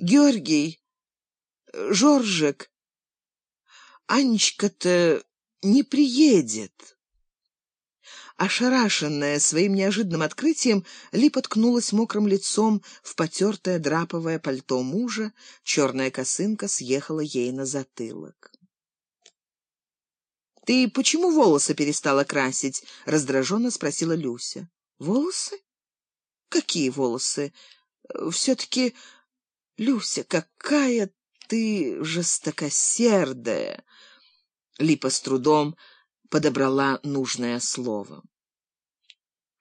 Георгий, Жоржик, Анечка-то не приедет». Ошарашенная своим неожиданным открытием, Липа ткнулась мокрым лицом в потертое драповое пальто мужа, черная косынка съехала ей на затылок. «Ты почему волосы перестала красить?» — раздраженно спросила Люся. «Волосы? Какие волосы? Все-таки, Люся, какая ты жестокосердая!» Липа с трудом подобрала нужное слово.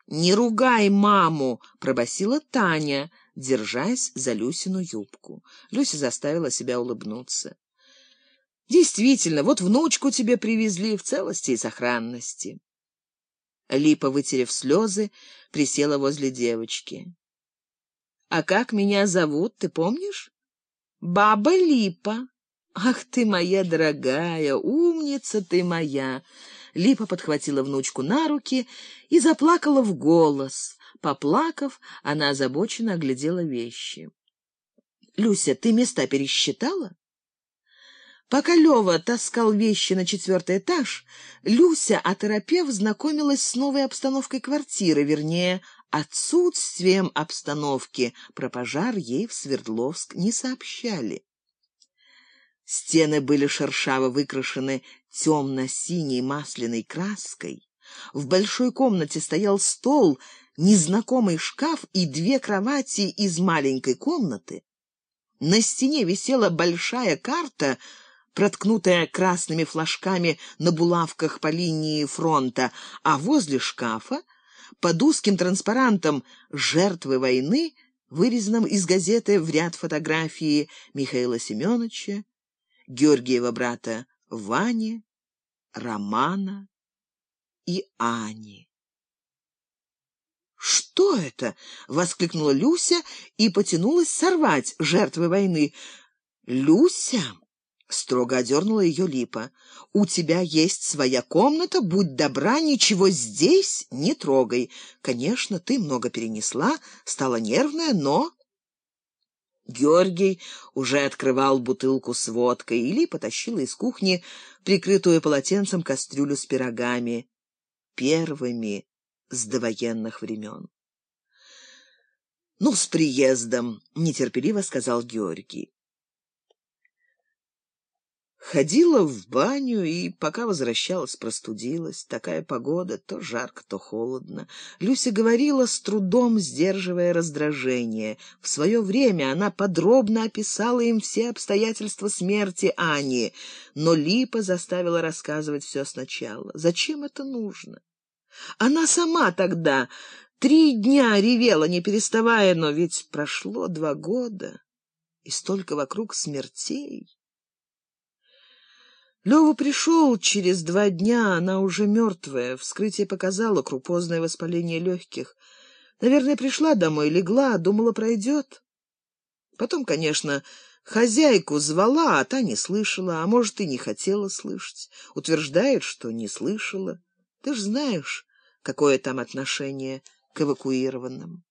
«Не ругай маму!» — пробасила Таня, держась за Люсину юбку. Люся заставила себя улыбнуться. «Действительно, вот внучку тебе привезли в целости и сохранности». Липа, вытерев слезы, присела возле девочки. «А как меня зовут, ты помнишь?» «Баба Липа». «Ах ты моя дорогая, умница ты моя!» Липа подхватила внучку на руки и заплакала в голос. Поплакав, она озабоченно оглядела вещи. «Люся, ты места пересчитала?» Пока Лева таскал вещи на четвертый этаж, Люся, оторопев, знакомилась с новой обстановкой квартиры, вернее, отсутствием обстановки. Про пожар ей в Свердловск не сообщали. Стены были шершаво выкрашены темно-синей масляной краской. В большой комнате стоял стол, незнакомый шкаф и две кровати из маленькой комнаты. На стене висела большая карта, проткнутая красными флажками на булавках по линии фронта, а возле шкафа, под узким транспарантом «Жертвы войны», вырезанным из газеты в ряд фотографии Михаила Семеновича, Георгиева брата Вани, Романа и Ани. «Что это?» — воскликнула Люся и потянулась сорвать жертвы войны. «Люся!» — строго одернула ее Липа. «У тебя есть своя комната, будь добра, ничего здесь не трогай. Конечно, ты много перенесла, стала нервная, но Георгий уже открывал бутылку с водкой, или потащила из кухни прикрытую полотенцем кастрюлю с пирогами, первыми с довоенных времен. «Ну, с приездом!» — нетерпеливо сказал Георгий. Ходила в баню и, пока возвращалась, простудилась. Такая погода, то жарко, то холодно. Люся говорила, с трудом сдерживая раздражение. В свое время она подробно описала им все обстоятельства смерти Ани, но Липа заставила рассказывать все сначала. Зачем это нужно? Она сама тогда три дня ревела, не переставая, но ведь прошло два года, и столько вокруг смертей. Лёва пришел через два дня, она уже мертвая. Вскрытие показало крупозное воспаление легких. Наверное, пришла домой, легла, думала, пройдет. Потом, конечно, хозяйку звала, а та не слышала, а может, и не хотела слышать. Утверждает, что не слышала. Ты ж знаешь, какое там отношение к эвакуированным.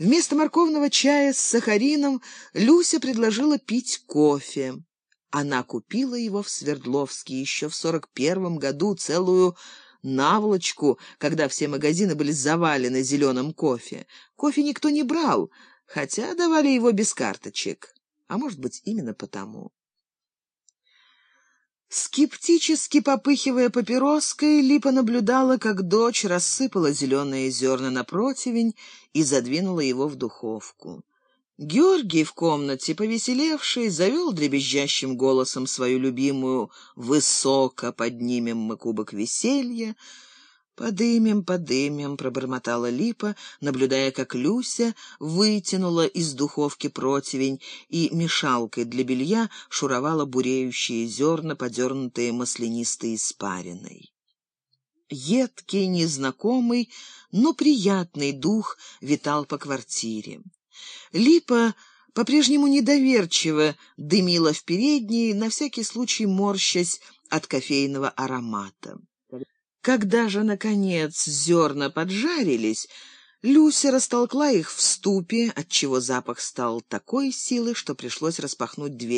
Вместо морковного чая с сахарином Люся предложила пить кофе. Она купила его в Свердловске еще в сорок первом году, целую наволочку, когда все магазины были завалены зеленым кофе. Кофе никто не брал, хотя давали его без карточек. А может быть, именно потому. Скептически попыхивая папироской, Липа наблюдала, как дочь рассыпала зеленые зерна на противень и задвинула его в духовку. Георгий в комнате, повеселевший, завел дребезжащим голосом свою любимую «Высоко поднимем мы кубок веселья», «Подымем, подымем», — пробормотала Липа, наблюдая, как Люся вытянула из духовки противень и мешалкой для белья шуровала буреющие зерна, подернутые маслянистой испариной. Едкий, незнакомый, но приятный дух витал по квартире. Липа по-прежнему недоверчиво дымила в передней, на всякий случай морщась от кофейного аромата. Когда же, наконец, зерна поджарились, Люся растолкла их в ступе, отчего запах стал такой силы, что пришлось распахнуть дверь